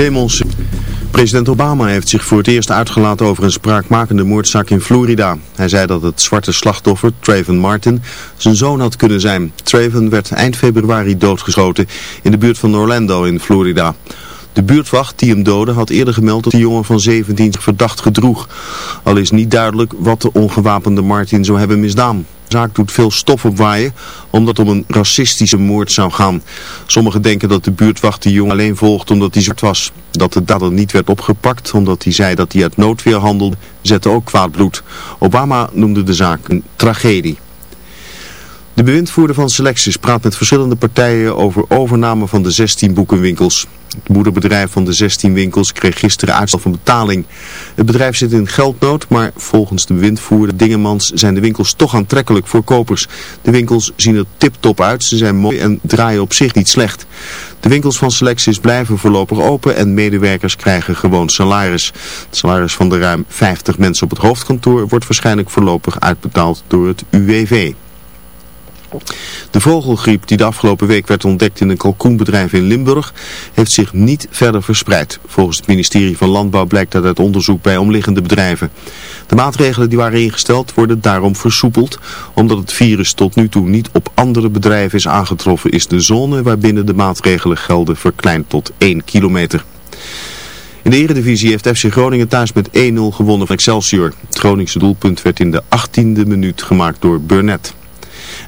Raymond. President Obama heeft zich voor het eerst uitgelaten over een spraakmakende moordzaak in Florida. Hij zei dat het zwarte slachtoffer, Trayvon Martin, zijn zoon had kunnen zijn. Trayvon werd eind februari doodgeschoten in de buurt van Orlando in Florida. De buurtwacht die hem doodde had eerder gemeld dat de jongen van 17 zich verdacht gedroeg. Al is niet duidelijk wat de ongewapende Martin zou hebben misdaan. Zaak doet veel stof opwaaien omdat het om een racistische moord zou gaan. Sommigen denken dat de buurtwacht de jongen alleen volgt omdat hij zwart was. Dat de dader niet werd opgepakt omdat hij zei dat hij uit noodweer handelde, zette ook kwaad bloed. Obama noemde de zaak een tragedie. De bewindvoerder van Selectis praat met verschillende partijen over overname van de 16 boekenwinkels. Het moederbedrijf van de 16 winkels kreeg gisteren uitstel van betaling. Het bedrijf zit in geldnood, maar volgens de bewindvoerder Dingemans zijn de winkels toch aantrekkelijk voor kopers. De winkels zien er tip-top uit, ze zijn mooi en draaien op zich niet slecht. De winkels van Selectis blijven voorlopig open en medewerkers krijgen gewoon salaris. Het salaris van de ruim 50 mensen op het hoofdkantoor wordt waarschijnlijk voorlopig uitbetaald door het UWV. De vogelgriep die de afgelopen week werd ontdekt in een kalkoenbedrijf in Limburg heeft zich niet verder verspreid. Volgens het ministerie van Landbouw blijkt dat uit onderzoek bij omliggende bedrijven. De maatregelen die waren ingesteld worden daarom versoepeld. Omdat het virus tot nu toe niet op andere bedrijven is aangetroffen is de zone waarbinnen de maatregelen gelden verkleind tot 1 kilometer. In de eredivisie heeft FC Groningen thuis met 1-0 gewonnen van Excelsior. Het Groningse doelpunt werd in de 18e minuut gemaakt door Burnett.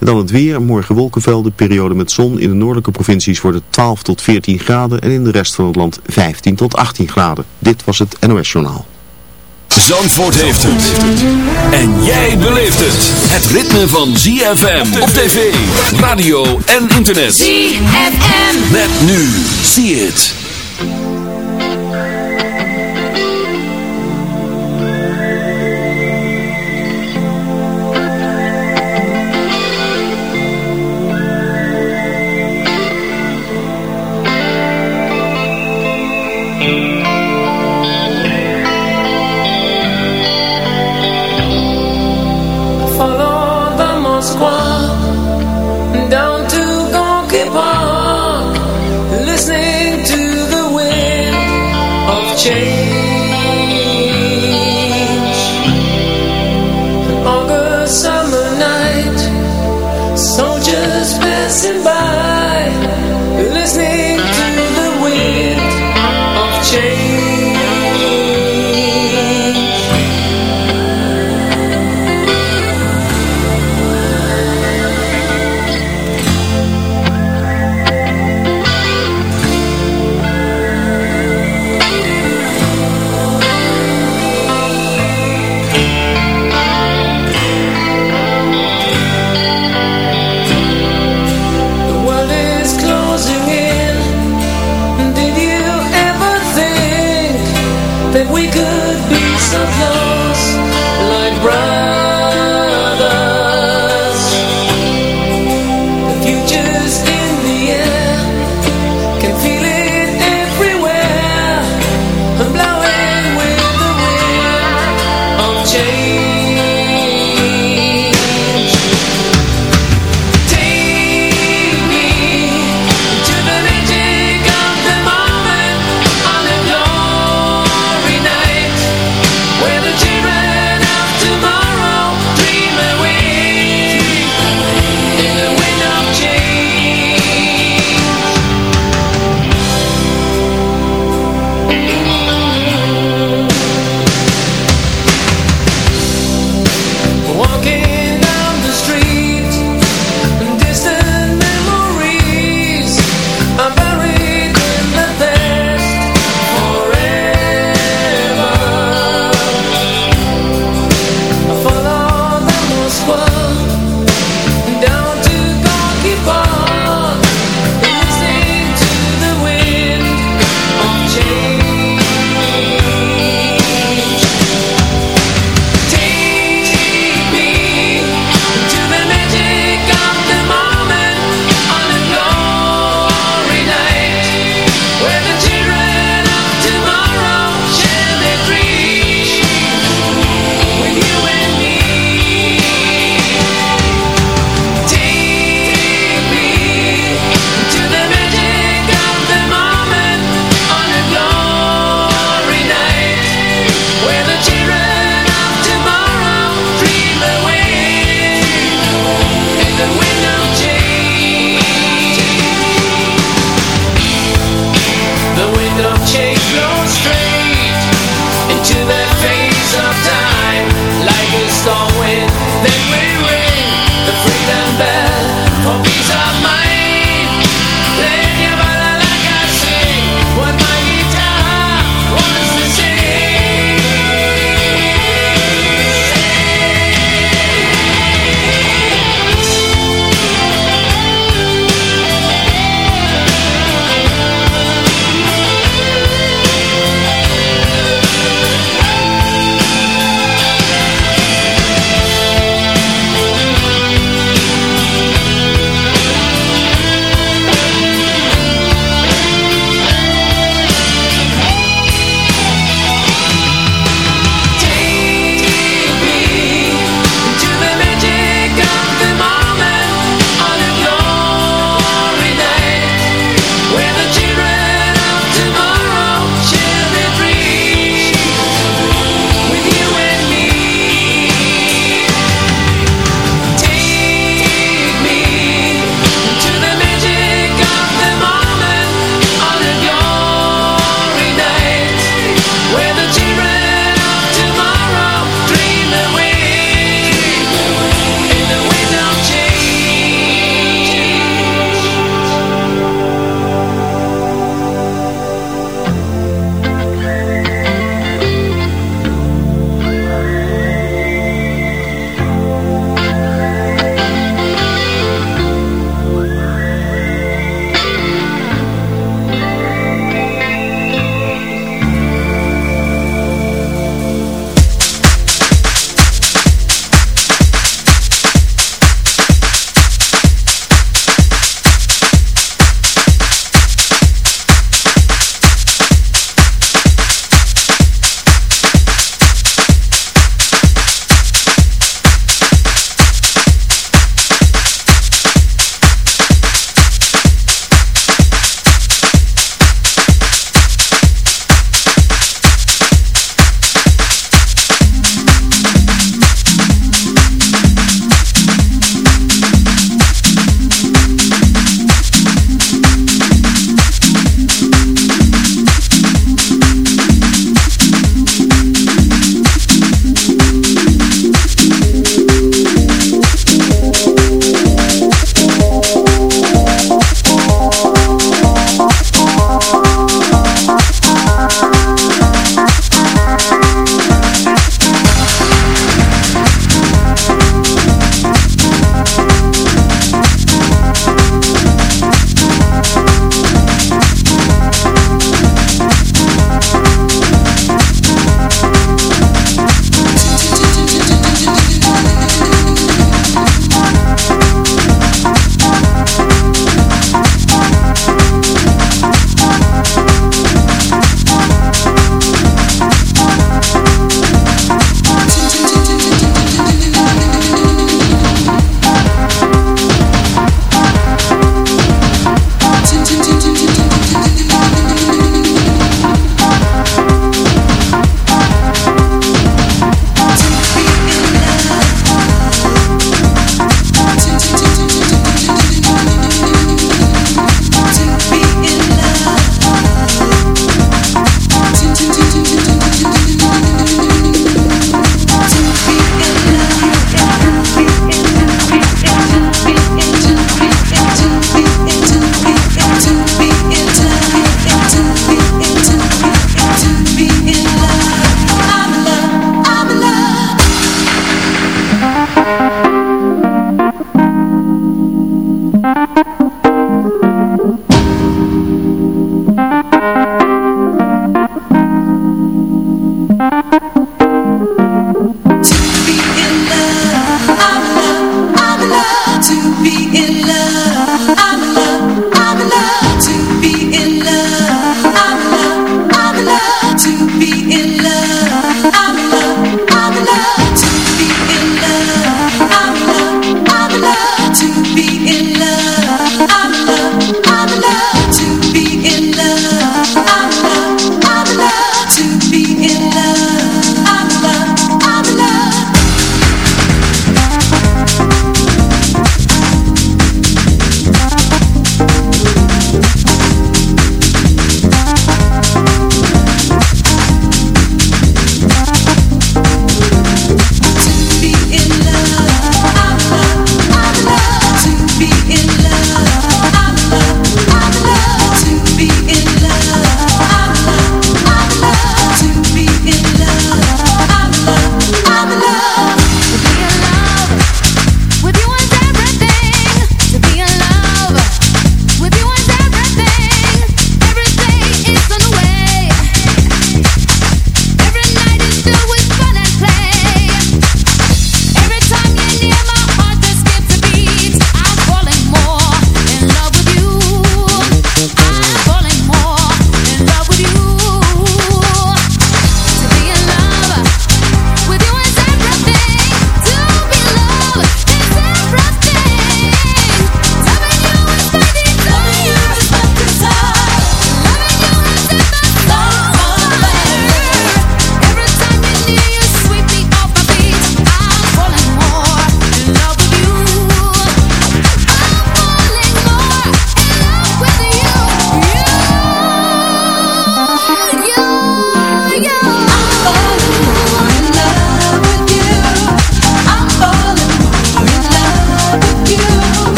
En dan het weer, morgen wolkenvelden, periode met zon. In de noordelijke provincies wordt het 12 tot 14 graden en in de rest van het land 15 tot 18 graden. Dit was het NOS Journaal. Zandvoort heeft het. En jij beleeft het. Het ritme van ZFM op tv, radio en internet. ZFM. Met nu. See it. passing by.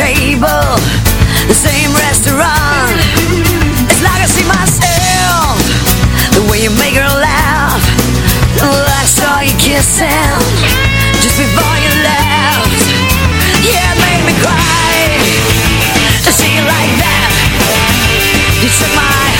table, the same restaurant. It's like I see myself, the way you make her laugh. The last saw you kissing, just before you left. Yeah, it made me cry to see you like that. You took my